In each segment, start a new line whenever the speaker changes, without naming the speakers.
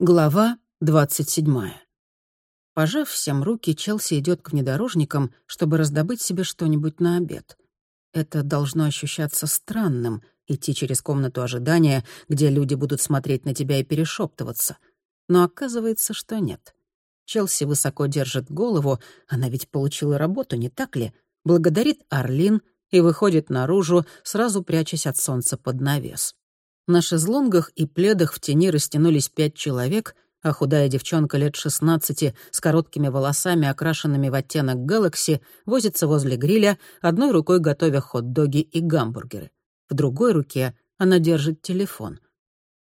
Глава двадцать седьмая. Пожав всем руки, Челси идет к внедорожникам, чтобы раздобыть себе что-нибудь на обед. Это должно ощущаться странным — идти через комнату ожидания, где люди будут смотреть на тебя и перешептываться. Но оказывается, что нет. Челси высоко держит голову, она ведь получила работу, не так ли? Благодарит Орлин и выходит наружу, сразу прячась от солнца под навес. На шезлонгах и пледах в тени растянулись пять человек, а худая девчонка лет шестнадцати с короткими волосами, окрашенными в оттенок Гэлакси, возится возле гриля, одной рукой готовя хот-доги и гамбургеры. В другой руке она держит телефон.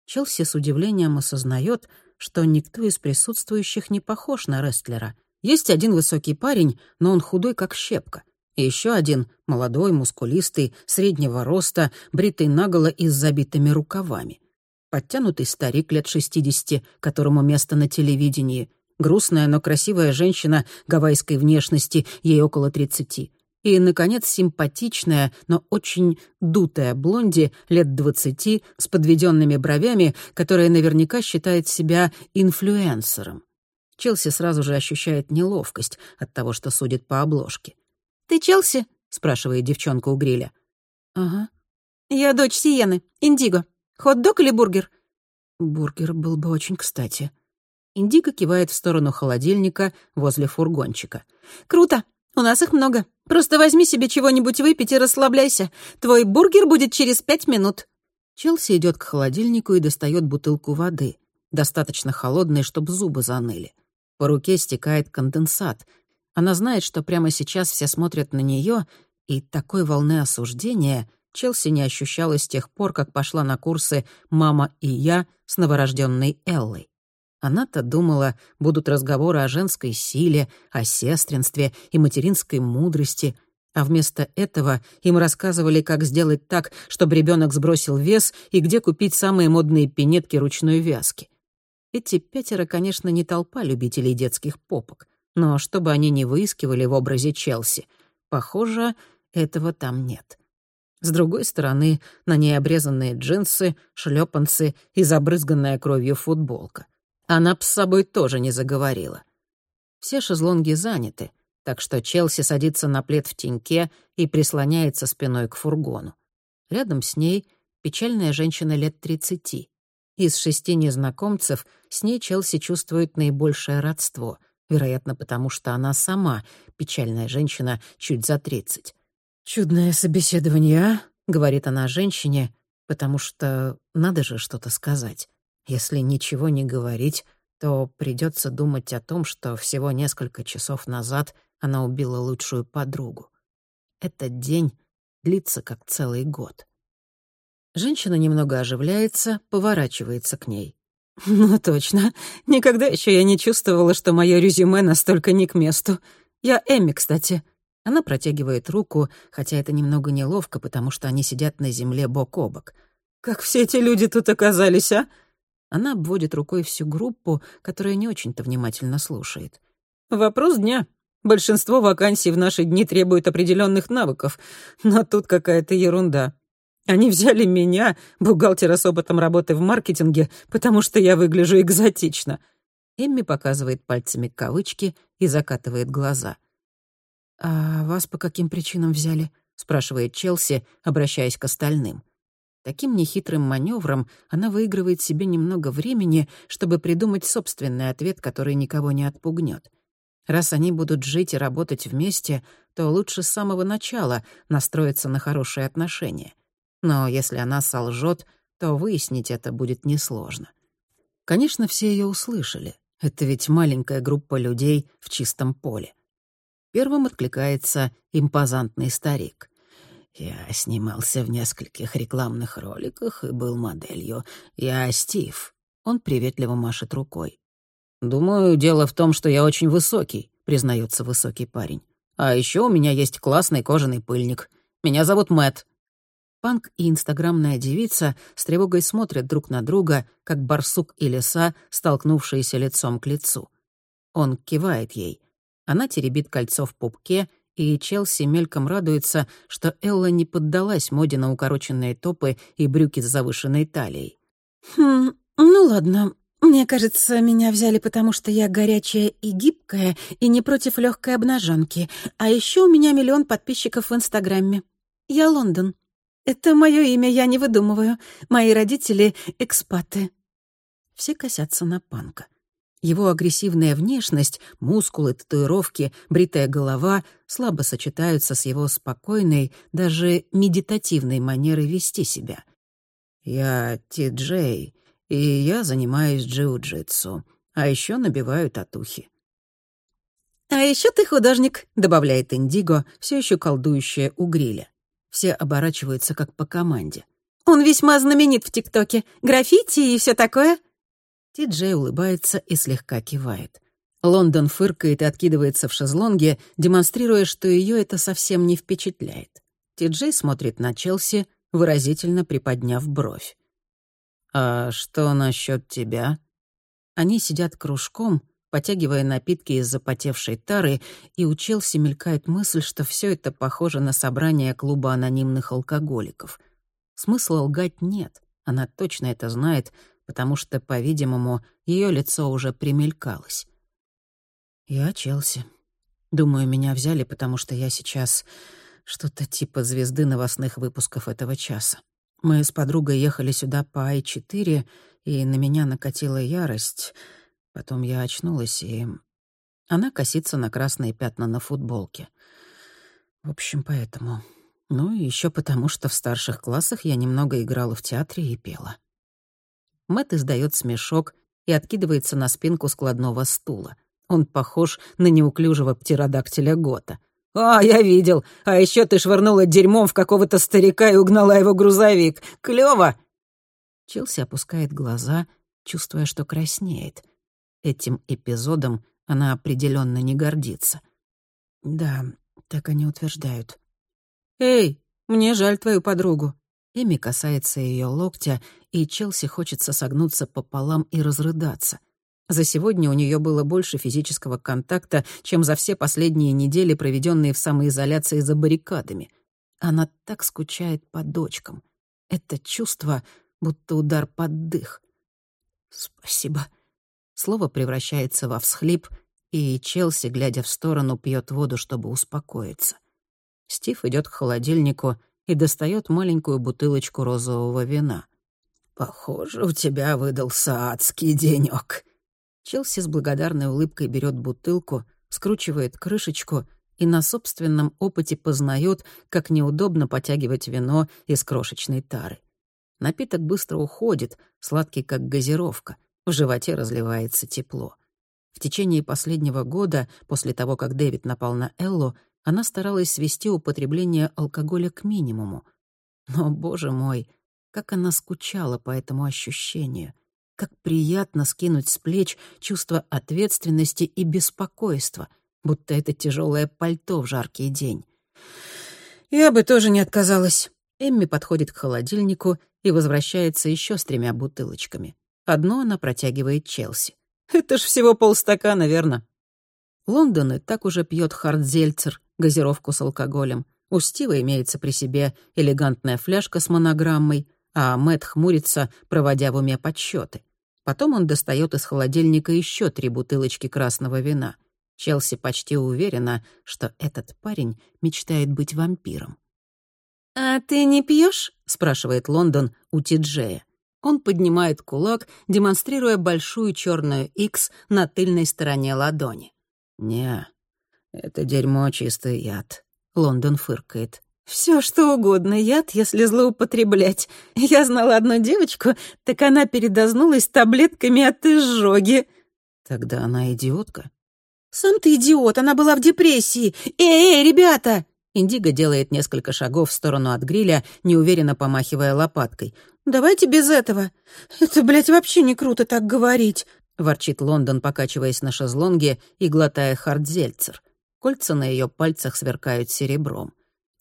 Челси с удивлением осознает, что никто из присутствующих не похож на рестлера. Есть один высокий парень, но он худой, как щепка — еще один, молодой, мускулистый, среднего роста, бритый наголо и с забитыми рукавами. Подтянутый старик лет шестидесяти, которому место на телевидении. Грустная, но красивая женщина гавайской внешности, ей около тридцати. И, наконец, симпатичная, но очень дутая блонди лет двадцати с подведенными бровями, которая наверняка считает себя инфлюенсером. Челси сразу же ощущает неловкость от того, что судит по обложке.
«Ты Челси?»
— спрашивает девчонка у гриля. «Ага».
«Я дочь Сиены, Индиго. Хот-дог или бургер?»
«Бургер был бы очень кстати». Индиго кивает в сторону холодильника возле фургончика.
«Круто! У нас их много. Просто возьми себе чего-нибудь выпить и расслабляйся. Твой бургер будет через пять минут».
Челси идет к холодильнику и достает бутылку воды, достаточно холодной, чтобы зубы заныли. По руке стекает конденсат, она знает, что прямо сейчас все смотрят на нее, и такой волны осуждения Челси не ощущала с тех пор, как пошла на курсы «Мама и я» с новорожденной Эллой. Она-то думала, будут разговоры о женской силе, о сестринстве и материнской мудрости, а вместо этого им рассказывали, как сделать так, чтобы ребенок сбросил вес и где купить самые модные пинетки ручной вязки. Эти пятеро, конечно, не толпа любителей детских попок. Но чтобы они не выискивали в образе Челси, похоже, этого там нет. С другой стороны, на ней обрезанные джинсы, шлепанцы и забрызганная кровью футболка. Она с собой тоже не заговорила. Все шезлонги заняты, так что Челси садится на плед в теньке и прислоняется спиной к фургону. Рядом с ней печальная женщина лет тридцати. Из шести незнакомцев с ней Челси чувствует наибольшее родство — вероятно, потому что она сама печальная женщина чуть за тридцать. «Чудное собеседование, а?» — говорит она женщине, потому что надо же что-то сказать. Если ничего не говорить, то придется думать о том, что всего несколько часов назад она убила лучшую подругу. Этот день длится как целый год. Женщина немного оживляется, поворачивается к ней. «Ну точно. Никогда еще я не чувствовала, что мое резюме настолько не к месту. Я Эмми, кстати». Она протягивает руку, хотя это немного неловко, потому что они сидят на земле бок о бок. «Как все эти люди тут оказались, а?» Она обводит рукой всю группу, которая не очень-то внимательно слушает. «Вопрос дня. Большинство вакансий в наши дни требуют определенных навыков, но тут какая-то ерунда. Они взяли меня, бухгалтера с опытом работы в маркетинге, потому что я выгляжу экзотично. Эмми показывает пальцами кавычки и закатывает глаза. «А вас по каким причинам взяли?» — спрашивает Челси, обращаясь к остальным. Таким нехитрым маневром она выигрывает себе немного времени, чтобы придумать собственный ответ, который никого не отпугнет. Раз они будут жить и работать вместе, то лучше с самого начала настроиться на хорошие отношения. Но если она солжет, то выяснить это будет несложно. Конечно, все ее услышали. Это ведь маленькая группа людей в чистом поле. Первым откликается импозантный старик. «Я снимался в нескольких рекламных роликах и был моделью. Я Стив». Он приветливо машет рукой. «Думаю, дело в том, что я очень высокий», — признается высокий парень. «А еще у меня есть классный кожаный пыльник. Меня зовут Мэтт. Панк и инстаграмная девица с тревогой смотрят друг на друга, как барсук и лиса, столкнувшиеся лицом к лицу. Он кивает ей. Она теребит кольцо в пупке, и Челси мельком радуется, что Элла не поддалась моде на укороченные топы и брюки с завышенной талией.
«Хм, ну ладно, Мне кажется, меня взяли потому, что я горячая и гибкая, и не против легкой обнаженки. А еще у меня миллион подписчиков в Инстаграме. Я Лондон. Это мое имя, я не выдумываю. Мои родители — экспаты.
Все косятся на Панка. Его агрессивная внешность, мускулы, татуировки, бритая голова слабо сочетаются с его спокойной, даже медитативной манерой вести себя. «Я Ти-Джей, и я занимаюсь джиу-джитсу, а еще набиваю татухи».
«А еще ты художник», —
добавляет Индиго, все еще колдующая у гриля. Все оборачиваются как по команде.
«Он весьма знаменит в ТикТоке. Граффити и все такое?»
Ти-Джей улыбается и слегка кивает. Лондон фыркает и откидывается в шезлонге, демонстрируя, что ее это совсем не впечатляет. Ти-Джей смотрит на Челси, выразительно приподняв бровь. «А что насчет тебя?» Они сидят кружком, потягивая напитки из запотевшей тары, и у Челси мелькает мысль, что все это похоже на собрание клуба анонимных алкоголиков. Смысла лгать нет, она точно это знает, потому что, по-видимому, ее лицо уже примелькалось. «Я Челси. Думаю, меня взяли, потому что я сейчас что-то типа звезды новостных выпусков этого часа. Мы с подругой ехали сюда по Ай-4, и на меня накатила ярость. Потом я очнулась, и... Она косится на красные пятна на футболке. В общем, поэтому. Ну и еще потому, что в старших классах я немного играла в театре и пела. Мэт издает смешок и откидывается на спинку складного стула. Он похож на неуклюжего птеродактиля Гота. «А, я видел. А еще ты швырнула дерьмом в какого-то старика и угнала его грузовик. Клево!» Челси опускает глаза, чувствуя, что краснеет. Этим эпизодом она определенно не гордится. «Да, так они утверждают». «Эй, мне жаль твою подругу». Эми касается ее локтя, и Челси хочется согнуться пополам и разрыдаться. За сегодня у нее было больше физического контакта, чем за все последние недели, проведенные в самоизоляции за баррикадами. Она так скучает по дочкам. Это чувство, будто удар под дых. «Спасибо». Слово превращается во всхлип, и Челси, глядя в сторону, пьет воду, чтобы успокоиться. Стив идет к холодильнику и достает маленькую бутылочку розового вина. «Похоже, у тебя выдался адский денёк». Челси с благодарной улыбкой берет бутылку, скручивает крышечку и на собственном опыте познает, как неудобно потягивать вино из крошечной тары. Напиток быстро уходит, сладкий как газировка, в животе разливается тепло. В течение последнего года, после того, как Дэвид напал на Эллу, она старалась свести употребление алкоголя к минимуму. Но, боже мой, как она скучала по этому ощущению. Как приятно скинуть с плеч чувство ответственности и беспокойства, будто это тяжелое пальто в жаркий день. «Я бы тоже не отказалась». Эмми подходит к холодильнику и возвращается еще с тремя бутылочками. Одну она протягивает Челси. «Это ж всего полстакана, верно?» Лондон и так уже пьет хардзельцер, газировку с алкоголем. У Стива имеется при себе элегантная фляжка с монограммой, а Мэт хмурится, проводя в уме подсчеты. Потом он достает из холодильника еще три бутылочки красного вина. Челси почти уверена, что этот парень мечтает быть вампиром.
«А ты не пьешь?
спрашивает Лондон у Тиджея. Он поднимает кулак, демонстрируя большую черную X на тыльной стороне ладони. «Не, это дерьмо чистый яд», — Лондон фыркает.
Все что угодно, яд, если злоупотреблять. Я знала одну девочку, так она передознулась таблетками от изжоги.
Тогда она идиотка.
Сам ты идиот, она была в депрессии. Эй, эй, ребята!
Индиго делает несколько шагов в сторону от гриля, неуверенно помахивая лопаткой.
«Давайте без этого. Это, блядь, вообще не круто так говорить», —
ворчит Лондон, покачиваясь на шезлонге и глотая хардзельцер. Кольца на ее пальцах сверкают серебром.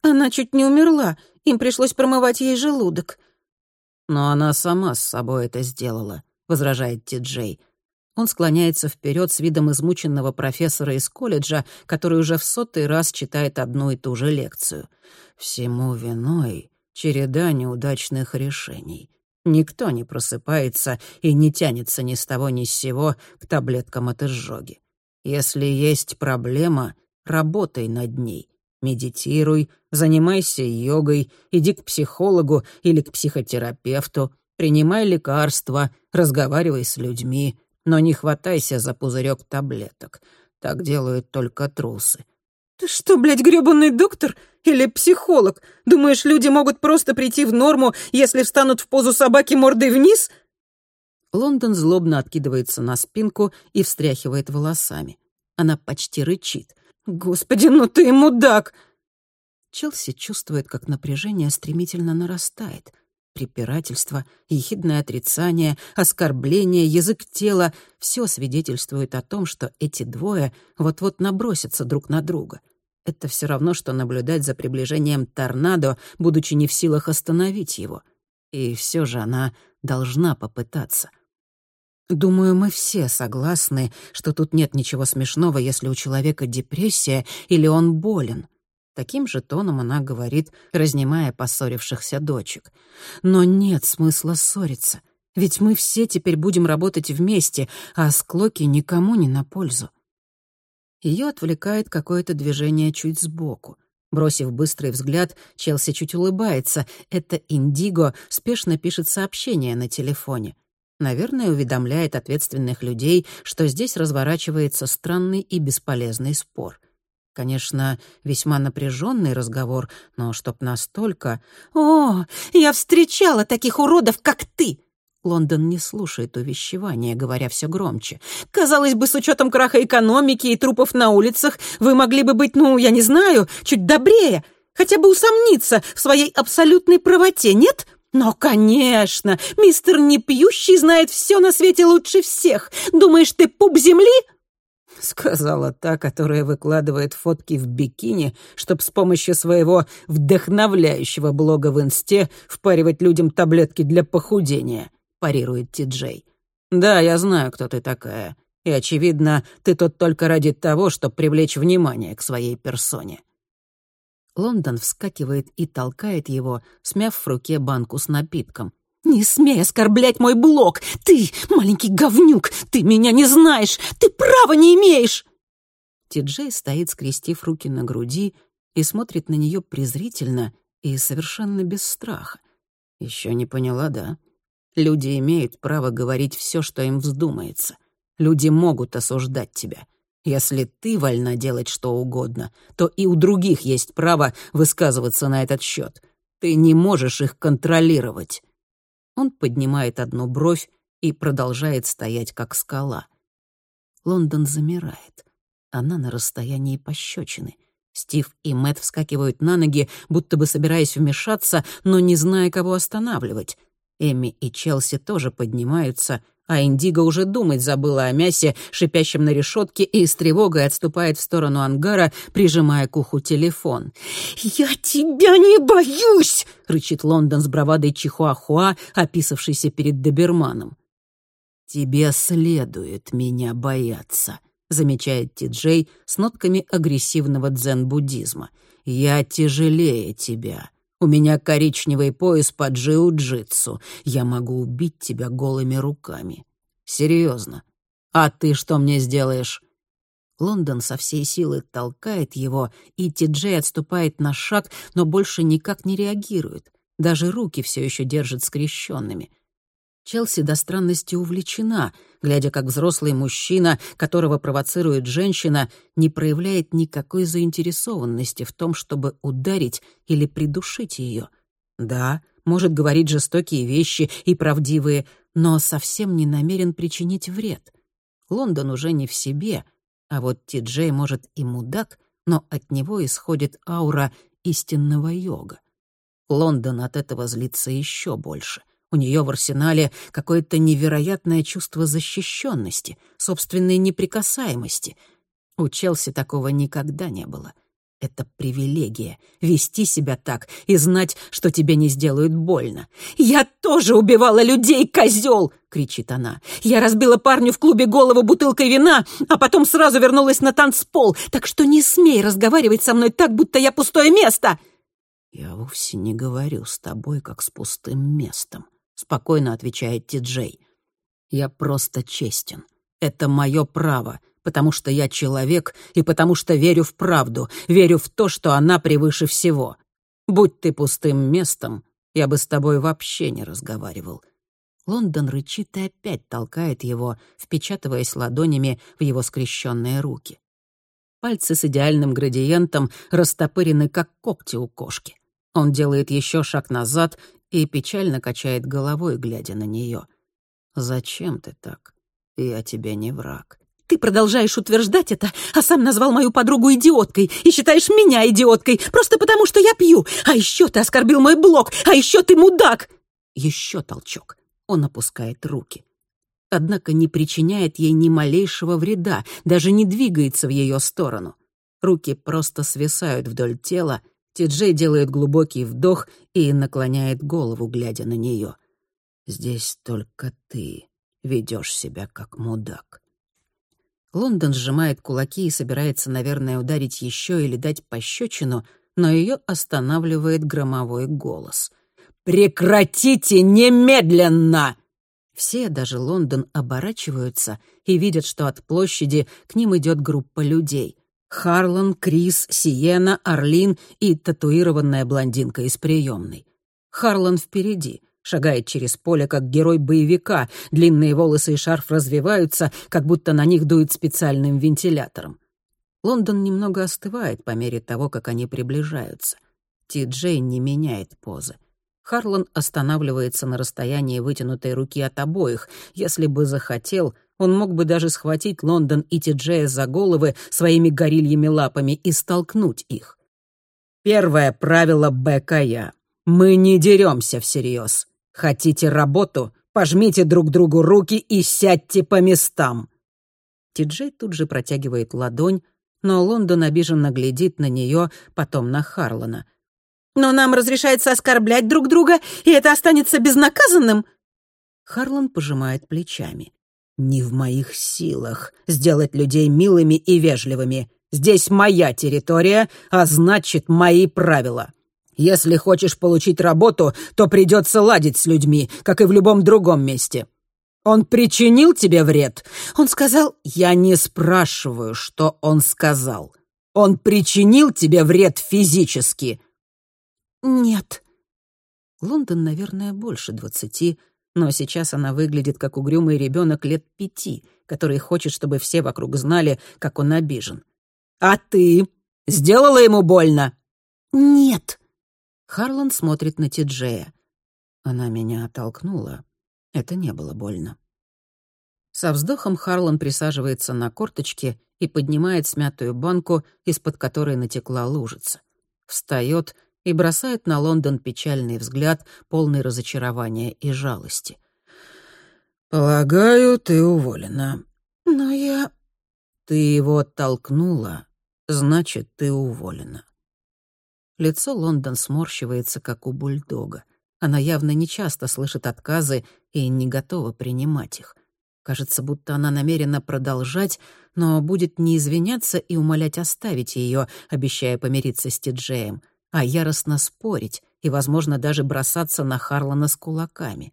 Она чуть не умерла, им пришлось промывать ей желудок.
Но она сама с собой это сделала, возражает Ти-Джей. Он склоняется вперед с видом измученного профессора из колледжа, который уже в сотый раз читает одну и ту же лекцию. Всему виной череда неудачных решений. Никто не просыпается и не тянется ни с того ни с сего к таблеткам от изжоги. Если есть проблема, работай над ней. Медитируй, занимайся йогой, иди к психологу или к психотерапевту, принимай лекарства, разговаривай с людьми, но не хватайся за пузырек таблеток. Так делают только трусы.
«Ты что, блядь, грёбаный доктор? Или психолог? Думаешь, люди могут просто прийти в норму, если встанут в позу собаки мордой вниз?»
Лондон злобно откидывается на спинку и встряхивает волосами. Она почти рычит.
«Господи, ну ты мудак!»
Челси чувствует, как напряжение стремительно нарастает. Препирательство, ехидное отрицание, оскорбление, язык тела — все свидетельствует о том, что эти двое вот-вот набросятся друг на друга. Это все равно, что наблюдать за приближением торнадо, будучи не в силах остановить его. И все же она должна попытаться — Думаю, мы все согласны, что тут нет ничего смешного, если у человека депрессия или он болен. Таким же тоном она говорит, разнимая поссорившихся дочек. Но нет смысла ссориться, ведь мы все теперь будем работать вместе, а склоки никому не на пользу. Ее отвлекает какое-то движение чуть сбоку. Бросив быстрый взгляд, Челси чуть улыбается. Это Индиго спешно пишет сообщение на телефоне. Наверное, уведомляет ответственных людей, что здесь разворачивается странный и бесполезный спор. Конечно, весьма напряженный разговор, но чтоб настолько...
«О, я встречала таких уродов, как ты!»
Лондон не слушает увещевания, говоря все громче.
«Казалось бы, с учетом краха экономики и трупов на улицах, вы могли бы быть, ну, я не знаю, чуть добрее, хотя бы усомниться в своей абсолютной правоте, нет?» «Но, конечно, мистер Непьющий знает все на свете лучше всех. Думаешь, ты пуп земли?»
Сказала та, которая выкладывает фотки в бикини, чтобы с помощью своего вдохновляющего блога в инсте впаривать людям таблетки для похудения, парирует Ти-Джей. «Да, я знаю, кто ты такая. И, очевидно, ты тут только ради того, чтобы привлечь внимание к своей персоне». Лондон вскакивает и толкает его, смяв в руке банку с напитком.
«Не смей оскорблять мой блог! Ты, маленький говнюк, ты меня не знаешь! Ты права не имеешь!»
Ти-Джей стоит, скрестив руки на груди, и смотрит на нее презрительно и совершенно без страха. Еще не поняла, да? Люди имеют право говорить все, что им вздумается. Люди могут осуждать тебя. Если ты вольна делать что угодно, то и у других есть право высказываться на этот счет. Ты не можешь их контролировать. Он поднимает одну бровь и продолжает стоять, как скала. Лондон замирает. Она на расстоянии пощечины. Стив и Мэтт вскакивают на ноги, будто бы собираясь вмешаться, но не зная, кого останавливать. Эми и Челси тоже поднимаются, а Индиго уже думать забыла о мясе, шипящем на решетке, и с тревогой отступает в сторону ангара, прижимая к уху телефон.
«Я тебя не боюсь!» — рычит Лондон с бравадой Чихуахуа, описавшийся перед доберманом.
«Тебе следует меня бояться», — замечает Ти-Джей с нотками агрессивного дзен-буддизма. «Я тяжелее тебя. У меня коричневый пояс по джиу-джитсу. Я могу убить тебя голыми руками. Серьезно. А ты что мне сделаешь?» Лондон со всей силы толкает его, и Ти-Джей отступает на шаг, но больше никак не реагирует. Даже руки все еще держит скрещенными — Челси до странности увлечена, глядя, как взрослый мужчина, которого провоцирует женщина, не проявляет никакой заинтересованности в том, чтобы ударить или придушить ее. Да, может говорить жестокие вещи и правдивые, но совсем не намерен причинить вред. Лондон уже не в себе, а вот Ти-Джей, может, и мудак, но от него исходит аура истинного йога. Лондон от этого злится еще больше. У нее в арсенале какое-то невероятное чувство защищенности, собственной неприкасаемости. У Челси такого никогда не было. Это привилегия — вести себя так и знать, что тебе не сделают больно.
«Я тоже убивала людей, козел!» — кричит она. «Я разбила парню в клубе голову бутылкой вина, а потом сразу вернулась на танцпол, так что не смей разговаривать со мной так, будто я пустое место!»
«Я вовсе не говорю с тобой, как с пустым местом», — спокойно отвечает Ти-Джей. «Я просто честен. Это мое право, потому что я человек и потому что верю в правду, верю в то, что она превыше всего. Будь ты пустым местом, я бы с тобой вообще не разговаривал». Лондон рычит и опять толкает его, впечатываясь ладонями в его скрещенные руки. Пальцы с идеальным градиентом растопырены, как когти у кошки. Он делает еще шаг назад и печально качает головой, глядя на нее. «Зачем ты так? Я тебе не враг».
Ты продолжаешь утверждать это, а сам назвал мою подругу идиоткой и считаешь меня идиоткой просто потому, что я пью. А еще ты оскорбил мой блог, а еще ты мудак.
Еще толчок. Он опускает руки однако не причиняет ей ни малейшего вреда, даже не двигается в ее сторону. Руки просто свисают вдоль тела, Ти-Джей делает глубокий вдох и наклоняет голову, глядя на нее. «Здесь только ты ведешь себя как мудак». Лондон сжимает кулаки и собирается, наверное, ударить еще или дать пощечину, но ее останавливает громовой голос. «Прекратите немедленно!» Все, даже Лондон, оборачиваются и видят, что от площади к ним идет группа людей. Харлан, Крис, Сиена, Орлин и татуированная блондинка из приемной. Харлан впереди, шагает через поле, как герой боевика, длинные волосы и шарф развиваются, как будто на них дует специальным вентилятором. Лондон немного остывает по мере того, как они приближаются. Ти-Джей не меняет позы. Харлан останавливается на расстоянии вытянутой руки от обоих. Если бы захотел, он мог бы даже схватить Лондон и Тиджея за головы своими горильями лапами и столкнуть их. Первое правило БКЯ. Мы не деремся всерьез. Хотите работу? Пожмите друг другу руки и сядьте по местам. Тиджей тут же протягивает ладонь, но Лондон обиженно глядит на нее, потом на Харлана.
Но нам разрешается оскорблять друг друга, и это останется безнаказанным?»
Харлан пожимает плечами. «Не в моих силах сделать людей милыми и вежливыми. Здесь моя территория, а значит, мои правила. Если хочешь получить работу, то придется ладить с людьми, как и в любом другом месте. Он причинил тебе вред?»
Он сказал...
«Я не спрашиваю, что он сказал. Он причинил тебе вред физически?»
«Нет».
Лондон, наверное, больше двадцати, но сейчас она выглядит как угрюмый ребенок лет пяти, который хочет, чтобы все вокруг знали, как он обижен. «А ты? Сделала ему больно?»
«Нет».
Харлан смотрит на Тиджея. Она меня оттолкнула. Это не было больно. Со вздохом Харлан присаживается на корточки и поднимает смятую банку, из-под которой натекла лужица. Встает и бросает на Лондон печальный взгляд, полный разочарования и жалости. «Полагаю, ты уволена».
«Но я...»
«Ты его оттолкнула, значит, ты уволена». Лицо Лондон сморщивается, как у бульдога. Она явно не часто слышит отказы и не готова принимать их. Кажется, будто она намерена продолжать, но будет не извиняться и умолять оставить ее, обещая помириться с Тиджеем а яростно спорить и, возможно, даже бросаться на Харлана с кулаками.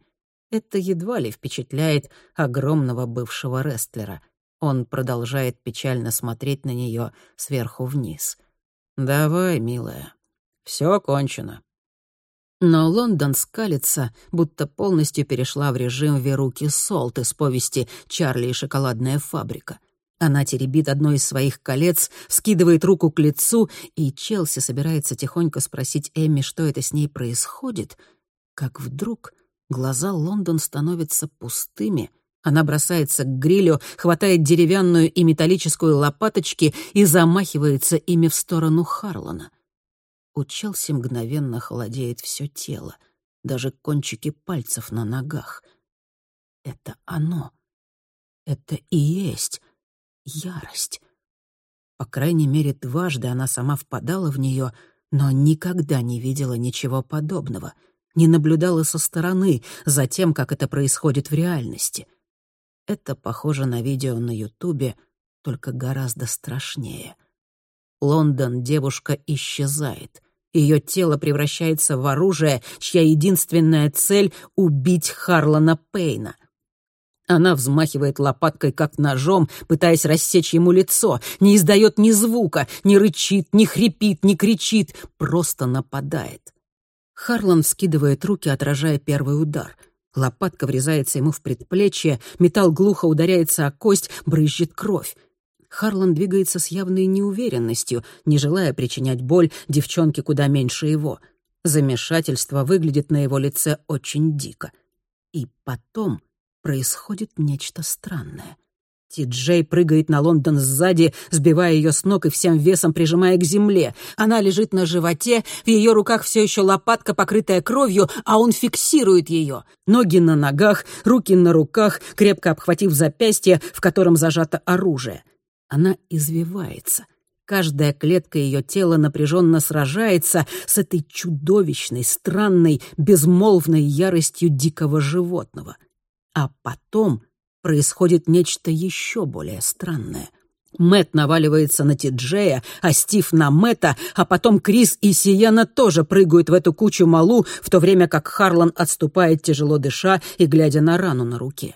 Это едва ли впечатляет огромного бывшего рестлера. Он продолжает печально смотреть на нее сверху вниз. «Давай, милая, все кончено». Но Лондон скалится, будто полностью перешла в режим Веруки Солт из повести «Чарли и шоколадная фабрика». Она теребит одно из своих колец, скидывает руку к лицу, и Челси собирается тихонько спросить Эмми, что это с ней происходит, как вдруг глаза Лондон становятся пустыми. Она бросается к грилю, хватает деревянную и металлическую лопаточки и замахивается ими в сторону Харлана. У Челси мгновенно холодеет все тело, даже кончики пальцев на ногах. Это оно. Это и есть ярость. По крайней мере, дважды она сама впадала в нее, но никогда не видела ничего подобного, не наблюдала со стороны за тем, как это происходит в реальности. Это похоже на видео на Ютубе, только гораздо страшнее. Лондон девушка исчезает. Ее тело превращается в оружие, чья единственная цель — убить Харлана Пейна. Она взмахивает лопаткой, как ножом, пытаясь рассечь ему лицо, не издает ни звука, не рычит, не хрипит, не кричит, просто нападает. Харлан скидывает руки, отражая первый удар. Лопатка врезается ему в предплечье, металл глухо ударяется о кость, брызжет кровь. Харлан двигается с явной неуверенностью, не желая причинять боль девчонке куда меньше его. Замешательство выглядит на его лице очень дико. И потом происходит нечто странное. Ти-Джей прыгает на Лондон сзади, сбивая ее с ног и всем весом прижимая к земле. Она лежит на животе, в ее руках все еще лопатка, покрытая кровью, а он фиксирует ее. Ноги на ногах, руки на руках, крепко обхватив запястье, в котором зажато оружие. Она извивается. Каждая клетка ее тела напряженно сражается с этой чудовищной, странной, безмолвной яростью дикого животного — а потом происходит нечто еще более странное. Мэт наваливается на Тиджея, а Стив на Мэта, а потом Крис и Сиена тоже прыгают в эту кучу малу, в то время как Харлан отступает, тяжело дыша и глядя на рану на руке.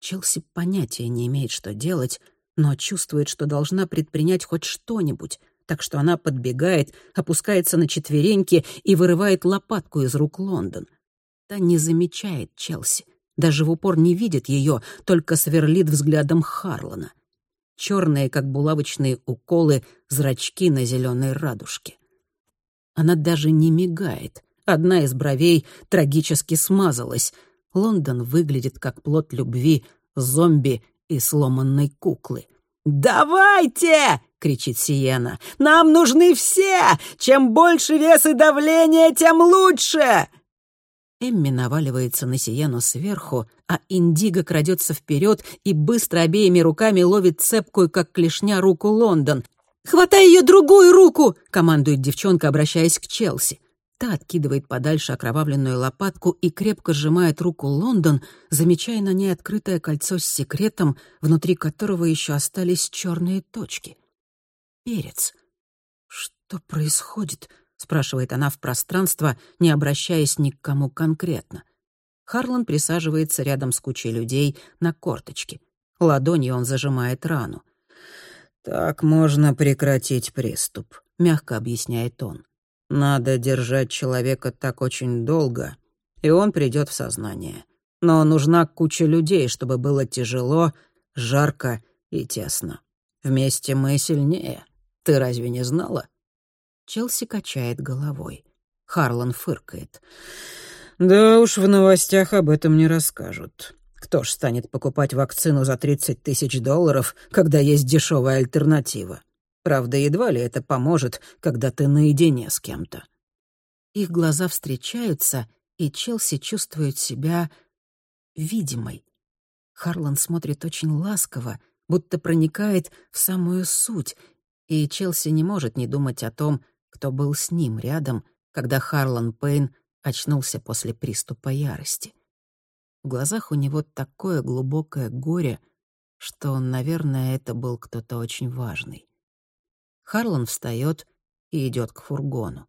Челси понятия не имеет, что делать, но чувствует, что должна предпринять хоть что-нибудь, так что она подбегает, опускается на четвереньки и вырывает лопатку из рук Лондон. Та не замечает Челси даже в упор не видит ее, только сверлит взглядом Харлана. Черные, как булавочные уколы, зрачки на зеленой радужке. Она даже не мигает. Одна из бровей трагически смазалась. Лондон выглядит как плод любви, зомби и сломанной куклы. «Давайте!» — кричит Сиена. «Нам нужны все! Чем больше вес и давление, тем лучше!» Эмми наваливается на Сиену сверху, а Индиго крадется вперед и быстро обеими руками ловит цепкую, как клешня, руку Лондон. «Хватай ее другую руку!» — командует девчонка, обращаясь к Челси. Та откидывает подальше окровавленную лопатку и крепко сжимает руку Лондон, замечая на ней открытое кольцо с секретом, внутри которого еще остались черные точки. Перец. Что происходит? Спрашивает она в пространство, не обращаясь ни к кому конкретно. Харлан присаживается рядом с кучей людей на корточке. Ладонью он зажимает рану. «Так можно прекратить приступ», — мягко объясняет он. «Надо держать человека так очень долго, и он придет в сознание. Но нужна куча людей, чтобы было тяжело, жарко и тесно. Вместе мы сильнее. Ты разве не знала?» Челси качает головой. Харлан фыркает. «Да уж, в новостях об этом не расскажут. Кто ж станет покупать вакцину за 30 тысяч долларов, когда есть дешевая альтернатива? Правда, едва ли это поможет, когда ты наедине с кем-то». Их глаза встречаются, и Челси чувствует себя видимой. Харлан смотрит очень ласково, будто проникает в самую суть, и Челси не может не думать о том, кто был с ним рядом, когда Харлан Пейн очнулся после приступа ярости. В глазах у него такое глубокое горе, что, наверное, это был кто-то очень важный. Харлан встает и идет к фургону.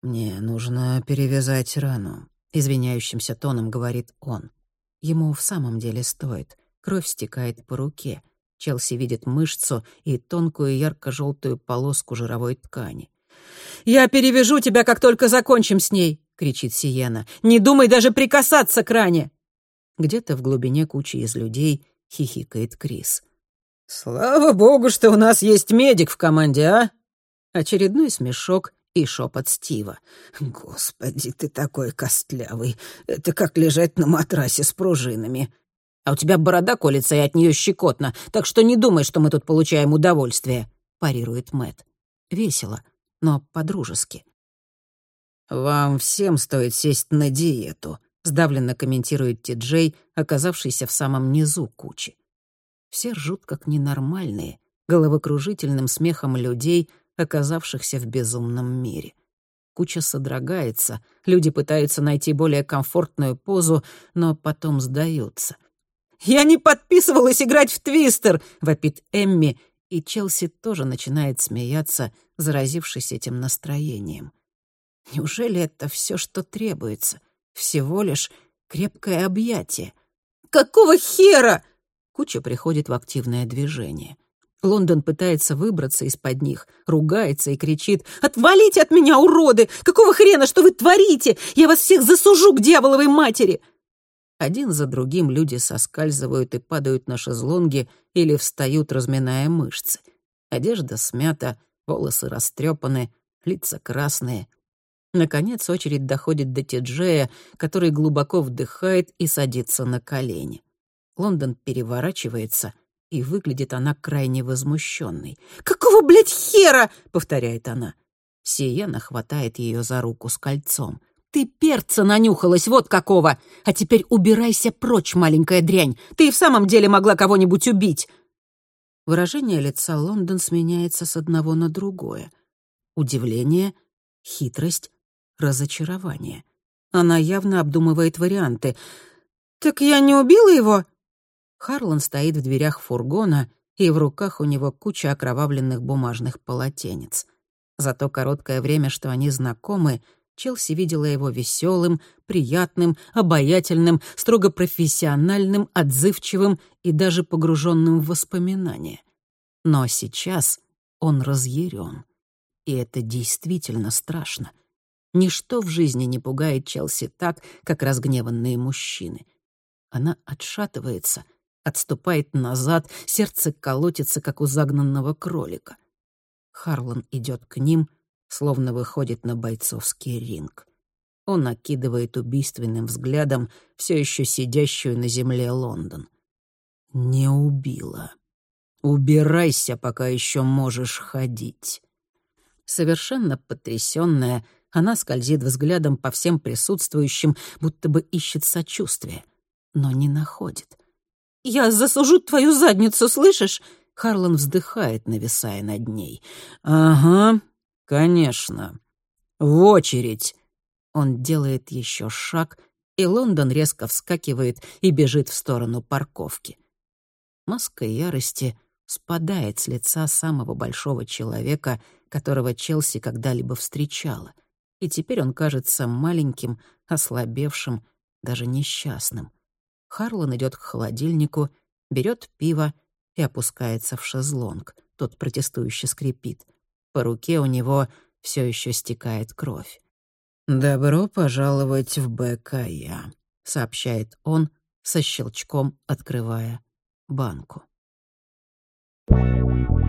«Мне нужно перевязать рану», — извиняющимся тоном говорит он. Ему в самом деле стоит. Кровь стекает по руке. Челси видит мышцу и тонкую ярко-желтую полоску жировой ткани. «Я перевяжу тебя, как только закончим с ней!» — кричит Сиена. «Не думай даже прикасаться к ране!» Где-то в глубине кучи из людей хихикает Крис. «Слава богу, что у нас есть медик в команде, а?» Очередной смешок и шепот Стива. «Господи, ты такой костлявый. Это как лежать на матрасе с пружинами. А у тебя борода колется и от нее щекотно, так что не думай, что мы тут получаем удовольствие», — парирует Мэт. Весело, но по-дружески. «Вам всем стоит сесть на диету», — сдавленно комментирует Ти-Джей, оказавшийся в самом низу кучи. Все ржут как ненормальные, головокружительным смехом людей, оказавшихся в безумном мире. Куча содрогается, люди пытаются найти более комфортную позу, но потом сдаются — «Я не подписывалась играть в твистер!» — вопит Эмми, и Челси тоже начинает смеяться, заразившись этим настроением. Неужели это все, что требуется? Всего лишь крепкое объятие.
«Какого хера?»
Куча приходит в активное движение. Лондон пытается выбраться из-под них, ругается и кричит
«Отвалите от меня, уроды! Какого хрена, что вы творите? Я вас всех засужу к дьяволовой матери!»
Один за другим люди соскальзывают и падают на шезлонги или встают, разминая мышцы. Одежда смята, волосы растрепаны, лица красные. Наконец очередь доходит до Тиджея, который глубоко вдыхает и садится на колени. Лондон переворачивается, и выглядит она крайне возмущенной.
«Какого, блядь, хера?»
— повторяет она. Сиена хватает ее за руку с кольцом. Ты перца нанюхалась, вот какого! А теперь убирайся прочь, маленькая дрянь! Ты и в самом деле могла кого-нибудь убить!» Выражение лица Лондон сменяется с одного на другое. Удивление, хитрость, разочарование. Она явно обдумывает варианты.
«Так я не убила его?»
Харлан стоит в дверях фургона, и в руках у него куча окровавленных бумажных полотенец. За то короткое время, что они знакомы, Челси видела его веселым, приятным, обаятельным, строго профессиональным, отзывчивым и даже погруженным в воспоминания. Но сейчас он разъярен. И это действительно страшно. Ничто в жизни не пугает Челси так, как разгневанные мужчины. Она отшатывается, отступает назад, сердце колотится, как у загнанного кролика. Харлан идет к ним — словно выходит на бойцовский ринг. Он окидывает убийственным взглядом все еще сидящую на земле Лондон. «Не убила. Убирайся, пока еще можешь ходить». Совершенно потрясённая, она скользит взглядом по всем присутствующим, будто бы ищет сочувствия, но не находит.
«Я засужу твою задницу, слышишь?»
Харлан вздыхает, нависая над ней. «Ага, «Конечно. В очередь!» Он делает еще шаг, и Лондон резко вскакивает и бежит в сторону парковки. Маска ярости спадает с лица самого большого человека, которого Челси когда-либо встречала, и теперь он кажется маленьким, ослабевшим, даже несчастным. Харлан идет к холодильнику, берет пиво и опускается в шезлонг. Тот протестующе скрипит — по руке у него все еще стекает кровь. «Добро пожаловать в БКЯ», — сообщает он, со щелчком открывая банку. Thank you.